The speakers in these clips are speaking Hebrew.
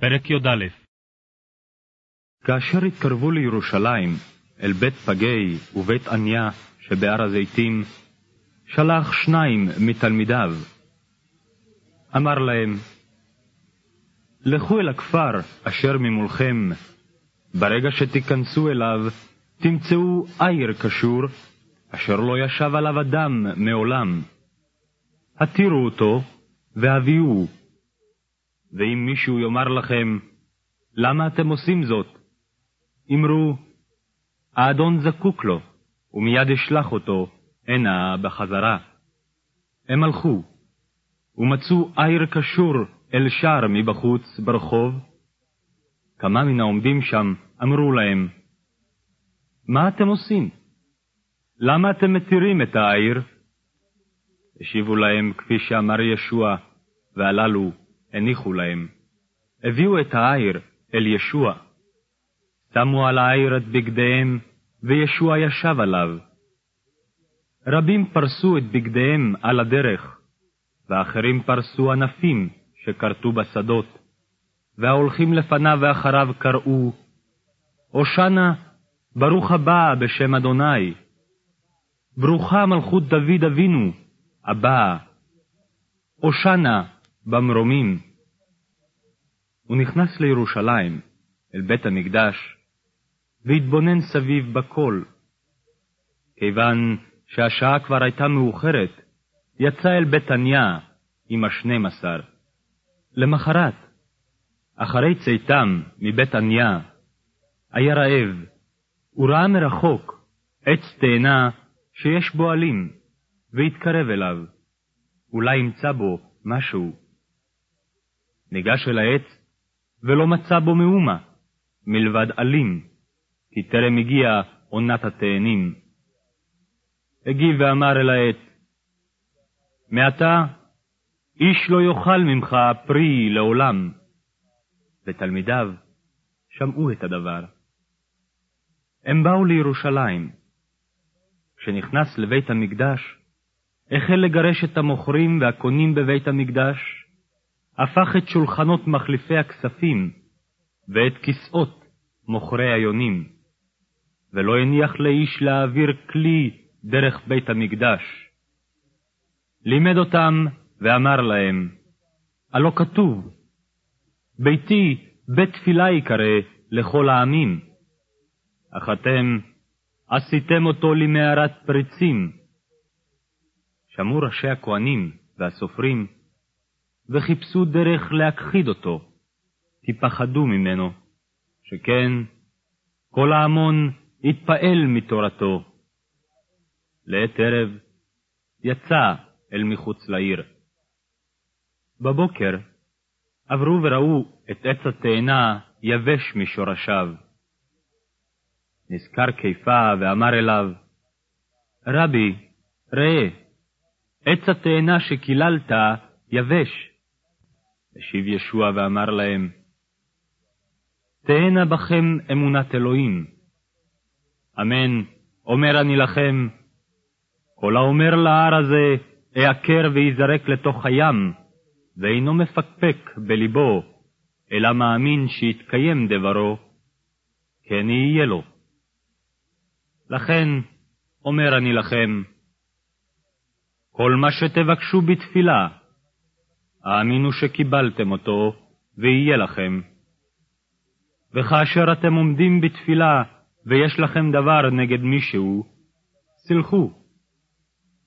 פרק י"א כאשר התקרבו לירושלים, אל בית פגי ובית עניה שבהר הזיתים, שלח שניים מתלמידיו. אמר להם, לכו אל הכפר אשר ממולכם, ברגע שתיכנסו אליו, תמצאו עיר קשור, אשר לא ישב עליו אדם מעולם. התירו אותו, והביאוהו. ואם מישהו יאמר לכם, למה אתם עושים זאת? אמרו, האדון זקוק לו, ומיד אשלח אותו הנה בחזרה. הם הלכו, ומצאו עיר קשור אל שער מבחוץ ברחוב. כמה מן העומדים שם אמרו להם, מה אתם עושים? למה אתם מתירים את העיר? השיבו להם כפי שאמר ישוע, והללו הניחו להם. הביאו את העיר אל ישוע. שמו על העיר את בגדיהם, וישוע ישב עליו. רבים פרסו את בגדיהם על הדרך, ואחרים פרסו ענפים שכרתו בשדות, וההולכים לפניו ואחריו קראו, הושענה, ברוך הבא בשם אדוני. ברוכה מלכות דוד אבינו, הבאה. הושענה במרומים. הוא נכנס לירושלים, אל בית המקדש, והתבונן סביב בכל. כיוון שהשעה כבר הייתה מאוחרת, יצא אל בית עניה עם השנים עשר. למחרת, אחרי צאתם מבית עניה, היה רעב, הוא ראה מרחוק עץ תאנה שיש בו עלים, והתקרב אליו. אולי ימצא בו משהו. ניגש אל העץ, ולא מצא בו מאומה, מלבד עלים, כי טרם הגיעה עונת התאנים. הגיב ואמר אל העץ, מעתה איש לא יאכל ממך פרי לעולם. ותלמידיו שמעו את הדבר. הם באו לירושלים. כשנכנס לבית המקדש, החל לגרש את המוכרים והקונים בבית המקדש, הפך את שולחנות מחליפי הכספים ואת כסאות מוכרי היונים, ולא הניח לאיש להעביר כלי דרך בית המקדש. לימד אותם ואמר להם, הלא כתוב, ביתי בית תפילה יקרא לכל העמים, אך אתם עשיתם אותו למערת פריצים. שמעו ראשי הכהנים והסופרים, וחיפשו דרך להכחיד אותו, כי פחדו ממנו, שכן כל ההמון התפעל מתורתו. לעת ערב יצא אל מחוץ לעיר. בבוקר עברו וראו את עץ התאנה יבש משורשיו. נזכר קיפה ואמר אליו, רבי, ראה, עץ התאנה שקיללת יבש. השיב ישוע ואמר להם, תהנה בכם אמונת אלוהים. אמן, אומר אני לכם, כל האומר להר הזה, אעקר וייזרק לתוך הים, ואינו מפקפק בלבו, אלא מאמין שיתקיים דברו, כן יהיה לו. לכן, אומר אני לכם, כל מה שתבקשו בתפילה, האמינו שקיבלתם אותו, ויהיה לכם. וכאשר אתם עומדים בתפילה, ויש לכם דבר נגד מישהו, סלחו,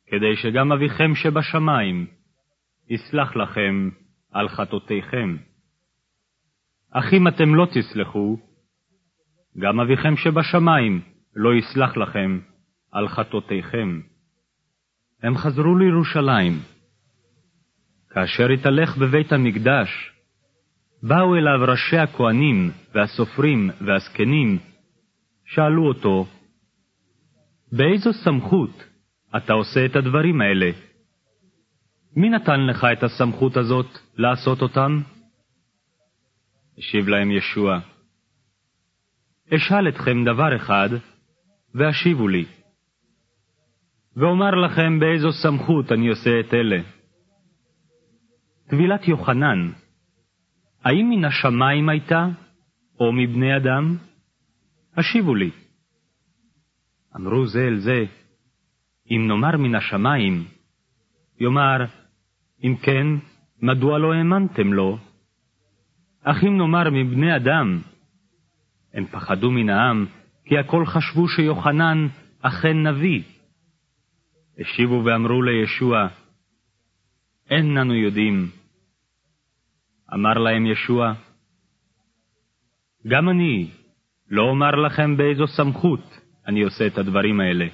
כדי שגם אביכם שבשמיים יסלח לכם על חטאותיכם. אך אם אתם לא תסלחו, גם אביכם שבשמיים לא יסלח לכם על חטאותיכם. הם חזרו לירושלים. כאשר התהלך בבית המקדש, באו אליו ראשי הכהנים והסופרים והזקנים, שאלו אותו, באיזו סמכות אתה עושה את הדברים האלה? מי נתן לך את הסמכות הזאת לעשות אותם? השיב להם ישוע, אשאל אתכם דבר אחד, והשיבו לי. ואומר לכם באיזו סמכות אני עושה את אלה. טבילת יוחנן, האם מן השמיים הייתה, או מבני אדם? השיבו לי. אמרו זה אל זה, אם נאמר מן השמיים, יאמר, אם כן, מדוע לא האמנתם לו? אך אם נאמר מבני אדם, הם פחדו מן העם, כי הכל חשבו שיוחנן אכן נביא. השיבו ואמרו לישוע, אין אנו יודעים. אמר להם ישוע, גם אני לא אומר לכם באיזו סמכות אני עושה את הדברים האלה.